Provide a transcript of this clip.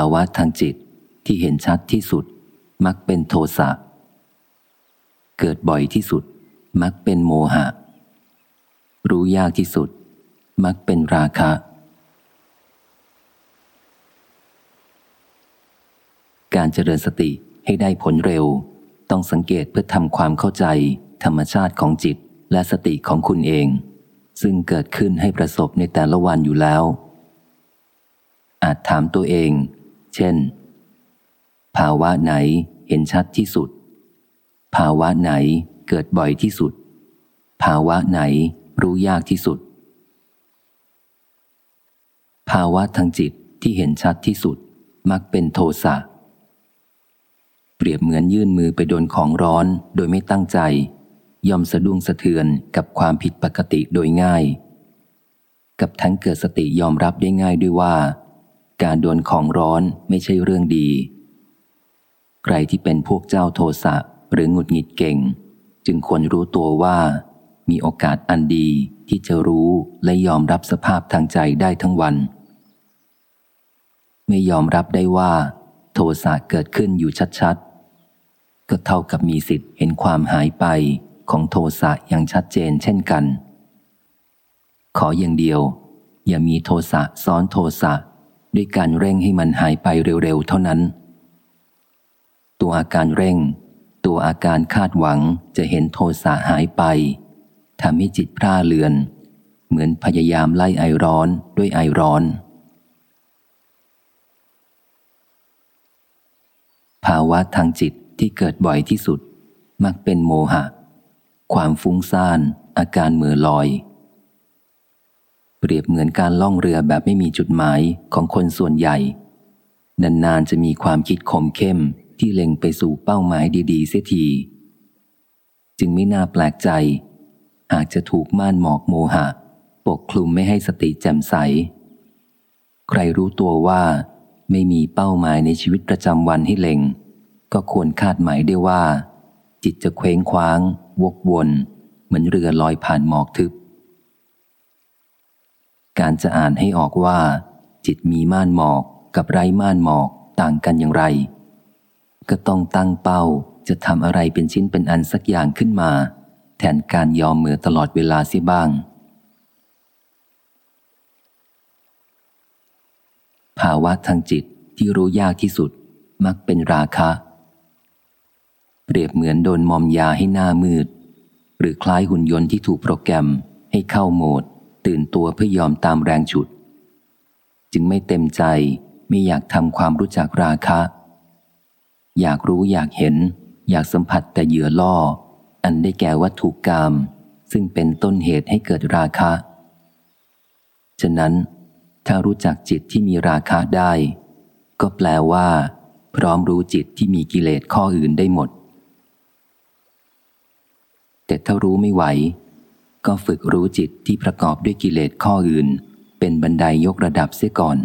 าวะทางจิตที่เห็นชัดที่สุด มักเป็นโทสะ เกิดบ่อยที่สุด มักเป็นโมหะ รู้ยากที่สุด มักเป็นราคะ การเจริญสติให้ได้ผลเร็ว ต้องสังเกตเพื่อทำความเข้าใจ ธรรมชาติของจิตและสติของคุณเอง ซึ่งเกิดขึ้นให้ประสบในแต่ละวันอยู่แล้วอาจถามตัวเอง เช่น ภาวะไหนเห็นชัดที่สุด ภาวะไหนเกิดบ่อยที่สุด ภาวะไหนรู้ยากที่สุด ภาวะทางจิตที่เห็นชัดที่สุดมักเป็นโทสะเปรียบเหมือนยื่นมือไปโดนของร้อนโดยไม่ตั้งใจ ย่อมสะดุ้งสะเทือนกับความผิดปกติโดยง่าย กับทั้งเกิดสติยอมรับได้ง่ายด้วยว่า การโดนของร้อนไม่ใช่เรื่องดี ใครที่เป็นพวกเจ้าโทสะหรือหงุดหงิดเก่ง จึงควรรู้ตัวว่า มีโอกาสอันดีที่จะรู้และยอมรับสภาพทางใจได้ทั้งวัน ไม่ยอมรับได้ว่า โทสะเกิดขึ้นอยู่ชัดๆ ก็เท่ากับมีสิทธิ์เห็นความหายไปของโทสะอย่างชัดเจนเช่นกัน ขออย่างเดียว อย่ามีโทสะซ้อนโทสะ ด้วยการเร่งให้มันหายไปเร็วๆ เท่านั้น ตัวอาการเร่ง ตัวอาการคาดหวังจะเห็นโทสะหายไปทำให้จิตพร่าเลือน เหมือนพยายามไล่ไอร้อนด้วยไอร้อน ภาวะทางจิตที่เกิดบ่อยที่สุด มักเป็นโมหะ ความฟุ้งซ่าน อาการเมือลอย เปรียบเหมือนการล่องเรือแบบไม่มีจุดหมายของคนส่วนใหญ่ นานๆจะมีความคิดคมเข้มที่เล็งไปสู่เป้าหมายดีๆ เสียที จึงไม่น่าแปลกใจ หากจะถูกม่านหมอกโมหะ ปกคลุมไม่ให้สติแจ่มใส ใครรู้ตัวว่าไม่มีเป้าหมายในชีวิตประจำวันให้เล็ง ก็ควรคาดหมายได้ว่า จิตจะเคว้งคว้าง วกวน เหมือนเรือลอยผ่านหมอกทึบ การจะอ่านให้ออกว่า จิตมีม่านหมอกกับไร้ม่านหมอกต่างกันอย่างไร ก็ต้องตั้งเป้าจะทำอะไรเป็นชิ้นเป็นอันสักอย่างขึ้นมา แทนการยอมมือตลอดเวลาเสียบ้าง ภาวะทางจิตที่รู้ยากที่สุดมักเป็นราคะ เปรียบเหมือนโดนมอมยาให้หน้ามืด หรือคล้ายหุ่นยนต์ที่ถูกโปรแกรมให้เข้าโหมด ตื่นตัวเพื่อยอมตามแรงฉุด จึงไม่เต็มใจไม่อยากทำความรู้จักราคะ อยากรู้อยากเห็น อยากสัมผัสแต่เหยื่อล่อ อันได้แก่วัตถุกรรม ซึ่งเป็นต้นเหตุให้เกิดราคะ ฉะนั้น ถ้ารู้จักจิตที่มีราคะได้ ก็แปลว่า พร้อมรู้จิตที่มีกิเลสข้ออื่นได้หมด แต่ถ้ารู้ไม่ไหว ก็ฝึกรู้จิตที่ประกอบด้วยกิเลสข้ออื่น เป็นบันไดยกระดับเสียก่อน